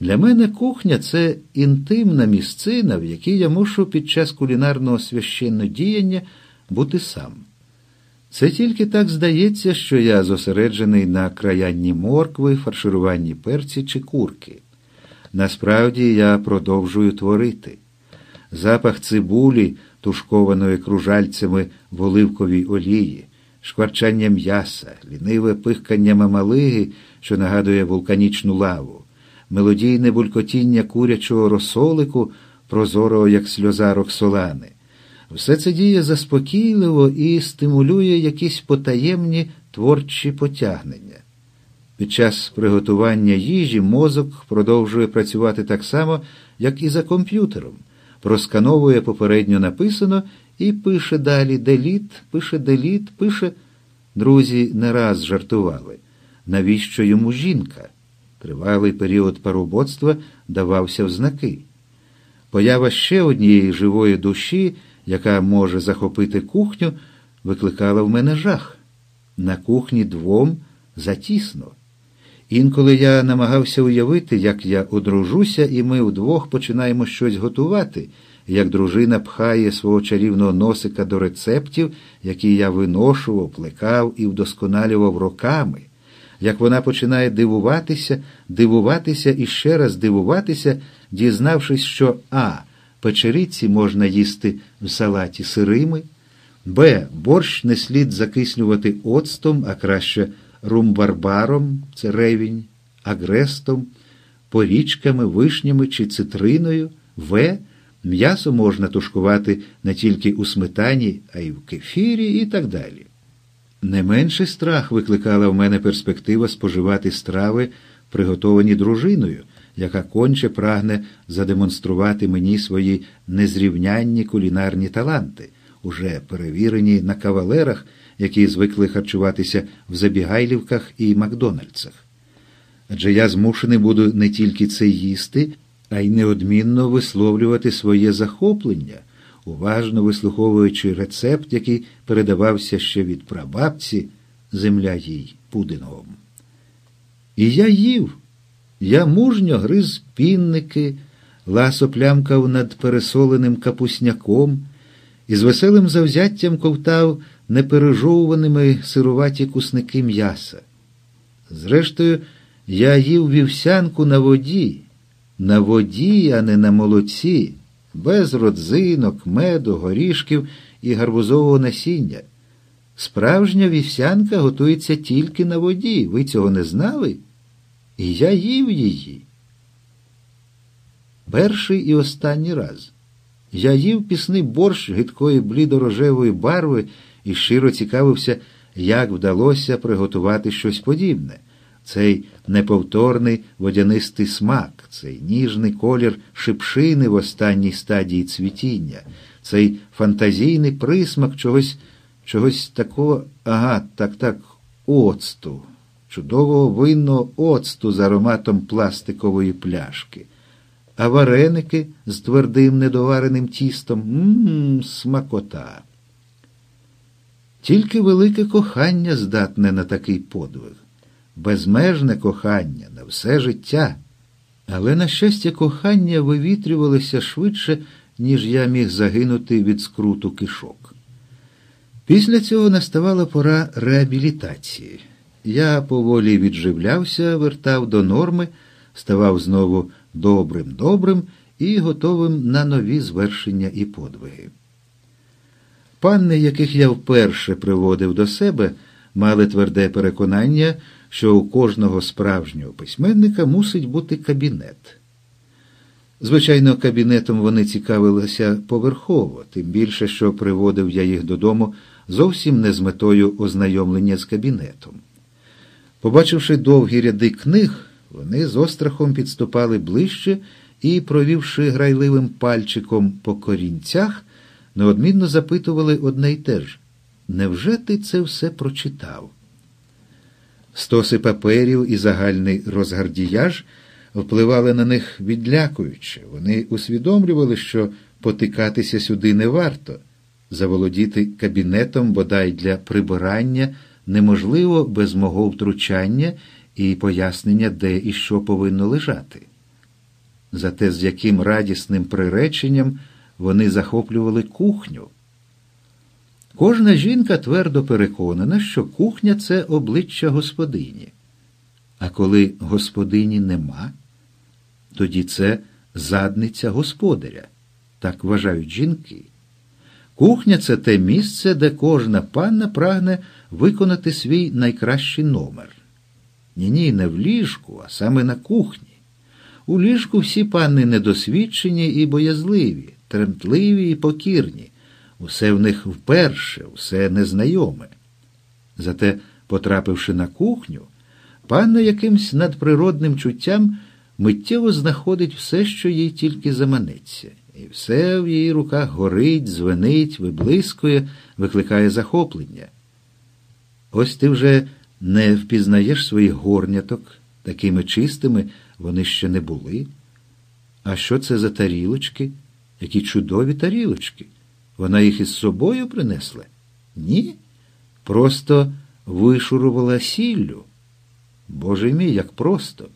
Для мене кухня це інтимна місцина, в якій я мушу під час кулінарного священнодіяння бути сам. Це тільки так здається, що я зосереджений на краянні моркви, фаршируванні перці чи курки. Насправді я продовжую творити. Запах цибулі, тушкованої кружальцями в оливковій олії, шкварчання м'яса, ліниве пихкання мамалиги, що нагадує вулканічну лаву, мелодійне булькотіння курячого розсолику, прозорого, як сльоза роксолани. Все це діє заспокійливо і стимулює якісь потаємні творчі потягнення. Під час приготування їжі мозок продовжує працювати так само, як і за комп'ютером, проскановує попередньо написано і пише далі деліт, пише деліт, пише. Друзі не раз жартували. Навіщо йому жінка? Тривалий період парубоцтва давався в знаки. Поява ще однієї живої душі, яка може захопити кухню, викликала в мене жах. На кухні двом затісно. Інколи я намагався уявити, як я одружуся, і ми вдвох починаємо щось готувати, як дружина пхає свого чарівного носика до рецептів, які я виношував, плекав і вдосконалював роками, як вона починає дивуватися, дивуватися і ще раз дивуватися, дізнавшись, що А. Печериці можна їсти в салаті сирими, Б. Борщ не слід закислювати оцтом, а краще румбарбаром, це ревінь, агрестом, порічками, вишнями чи цитриною, В. М'ясо можна тушкувати не тільки у сметані, а й в кефірі і так далі. Не менший страх викликала в мене перспектива споживати страви, приготовані дружиною, яка конче прагне задемонструвати мені свої незрівнянні кулінарні таланти, уже перевірені на кавалерах які звикли харчуватися в забігайлівках і Макдональдсах. Адже я змушений буду не тільки це їсти, а й неодмінно висловлювати своє захоплення, уважно вислуховуючи рецепт, який передавався ще від прабабці, земля їй пудингом. І я їв, я мужньо гриз пінники, ласо плямкав над пересоленим капусняком і з веселим завзяттям ковтав непережовуваними сируваті кусники м'яса. Зрештою, я їв вівсянку на воді, на воді, а не на молоці, без родзинок, меду, горішків і гарбузового насіння. Справжня вівсянка готується тільки на воді. Ви цього не знали? І я їв її. Перший і останній раз. Я їв пісний борщ гидкої блідорожевої барви і щиро цікавився, як вдалося приготувати щось подібне. Цей неповторний водянистий смак, цей ніжний колір шипшини в останній стадії цвітіння, цей фантазійний присмак чогось чогось такого, ага, так, так, оцту, чудового винного оцту з ароматом пластикової пляшки, а вареники з твердим недовареним тістом мм, смакота. Тільки велике кохання здатне на такий подвиг, безмежне кохання на все життя. Але, на щастя, кохання вивітрювалося швидше, ніж я міг загинути від скруту кишок. Після цього наставала пора реабілітації. Я поволі відживлявся, вертав до норми, ставав знову добрим добрим і готовим на нові звершення і подвиги. Панни, яких я вперше приводив до себе, мали тверде переконання, що у кожного справжнього письменника мусить бути кабінет. Звичайно, кабінетом вони цікавилися поверхово, тим більше, що приводив я їх додому зовсім не з метою ознайомлення з кабінетом. Побачивши довгі ряди книг, вони з острахом підступали ближче і, провівши грайливим пальчиком по корінцях, неодмінно запитували одне й те ж невже ти це все прочитав? Стоси паперів і загальний розгардіяж впливали на них відлякуючи. Вони усвідомлювали, що потикатися сюди не варто, заволодіти кабінетом бодай для прибирання неможливо без мого втручання і пояснення, де і що повинно лежати. зате з яким радісним приреченням вони захоплювали кухню. Кожна жінка твердо переконана, що кухня це обличчя господині. А коли господині нема, тоді це задниця господаря, так вважають жінки. Кухня це те місце, де кожна панна прагне виконати свій найкращий номер. Ні, ні, не в ліжку, а саме на кухні. У ліжку всі панни недосвідчені і боязливі, тремтливі і покірні. Усе в них вперше, все незнайоме. Зате, потрапивши на кухню, панна якимсь надприродним чуттям миттєво знаходить все, що їй тільки заманеться, і все в її руках горить, звенить, виблискує, викликає захоплення. Ось ти вже не впізнаєш своїх горняток, такими чистими вони ще не були. А що це за тарілочки? Які чудові тарілочки? Вона їх із собою принесла? Ні. Просто вишурувала сіллю. Боже мій, як просто.